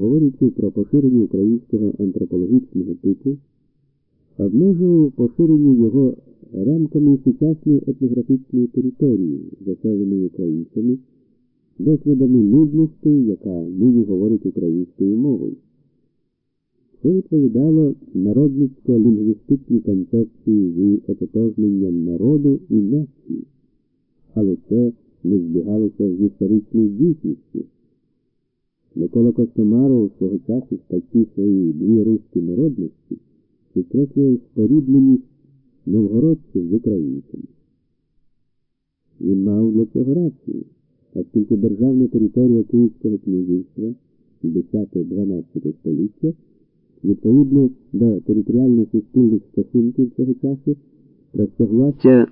говорячи про поширення українського антропологічного типу, обмежував поширення його рамками сучасної етнографічної території, заселеної українцями, досвідами людності, яка нині говорить українською мовою. Це відповідало народницько-лінгвістичній концепції зі ототожненням народу і нації, але це не збігалося з історичною дійсністю. Микола Костомаров свого часу статті своїй дві руські народності підкреслював спорідненість новгородців з українцями. Він мав для цього рацію, оскільки державна територія Київського князівства 10-12 століття відповідно до територіально-суспільних стосунків цього часу простяглася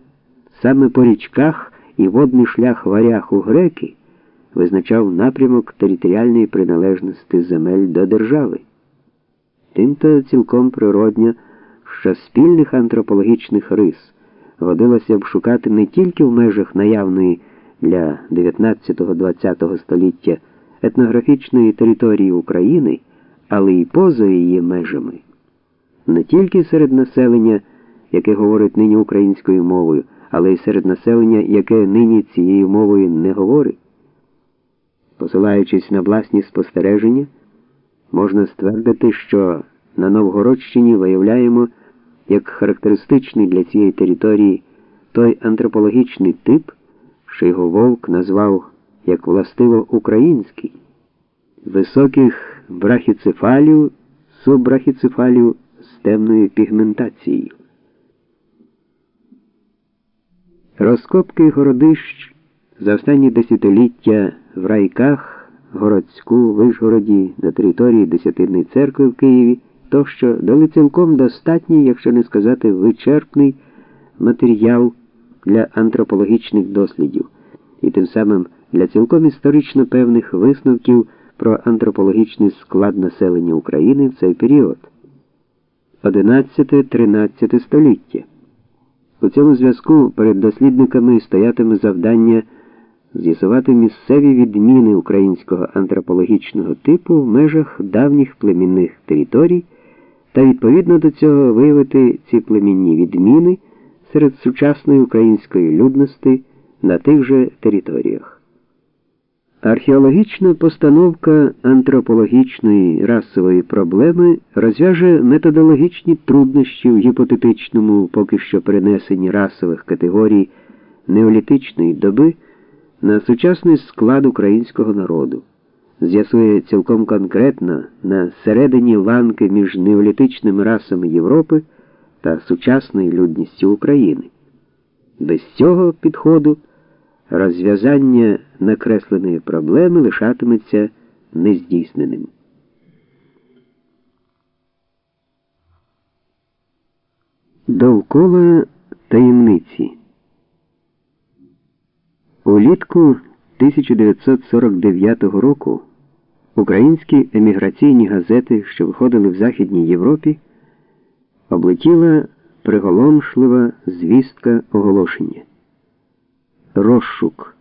саме по річках і водний шлях варяг у греки визначав напрямок територіальної приналежності земель до держави. Тимто цілком природньо, що спільних антропологічних рис годилося б шукати не тільки в межах наявної для 19-20 століття етнографічної території України, але й поза її межами, не тільки серед населення, яке говорить нині українською мовою, але й серед населення, яке нині цією мовою не говорить. Посилаючись на власні спостереження, можна ствердити, що на Новгородщині виявляємо як характеристичний для цієї території той антропологічний тип, що його вовк назвав як властиво український, високих брахіцефалів, суббрахіцефалів з темною пігментацією. Розкопки городищ за останні десятиліття в райках, Городську, Вишгороді, на території Десятинної церкви в Києві, тощо дали цілком достатній, якщо не сказати вичерпний матеріал для антропологічних дослідів і тим самим для цілком історично певних висновків про антропологічний склад населення України в цей період 11-13 століття. У цьому зв'язку перед дослідниками стоятиме завдання з'ясувати місцеві відміни українського антропологічного типу в межах давніх племінних територій та відповідно до цього виявити ці племінні відміни серед сучасної української людності на тих же територіях. Археологічна постановка антропологічної расової проблеми розв'яже методологічні труднощі в гіпотетичному поки що перенесенні расових категорій неолітичної доби на сучасний склад українського народу, з'ясує цілком конкретно на середині ланки між неолітичними расами Європи та сучасною людністю України. Без цього підходу розв'язання накресленої проблеми лишатиметься нездійсненим. Довкола таємниці. Улітку 1949 року українські еміграційні газети, що виходили в Західній Європі, облетіла приголомшлива звістка оголошення. Розшук.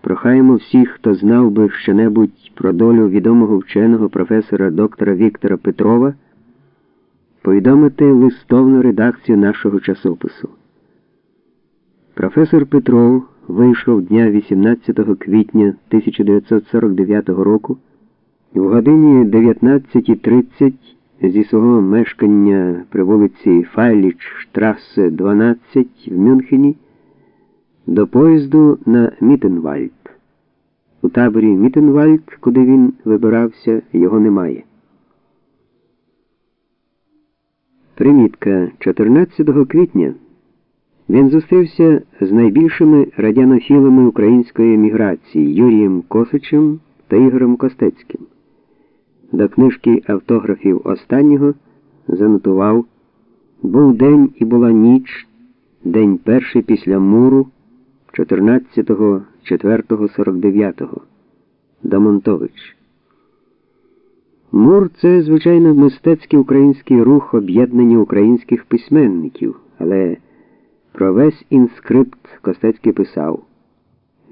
Прохаємо всіх, хто знав би щонебудь про долю відомого вченого професора доктора Віктора Петрова, повідомити листовну редакцію нашого часопису. Професор Петров вийшов дня 18 квітня 1949 року в годині 19.30 зі свого мешкання при вулиці Файліч Штрасе 12 в Мюнхені до поїзду на Мітенвальд. У таборі Мітенвальд, куди він вибирався, його немає. Примітка 14 квітня він зустрівся з найбільшими радянофілами української еміграції Юрієм Косачем та Ігорем Костецьким. До книжки автографів останнього занотував Був день і була ніч, день перший після муру. 14.04.49. Дамонтович. Мур це, звичайно, мистецький український рух об'єднання українських письменників, але про весь інскрипт Костецький писав: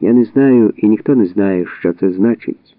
Я не знаю і ніхто не знає, що це значить.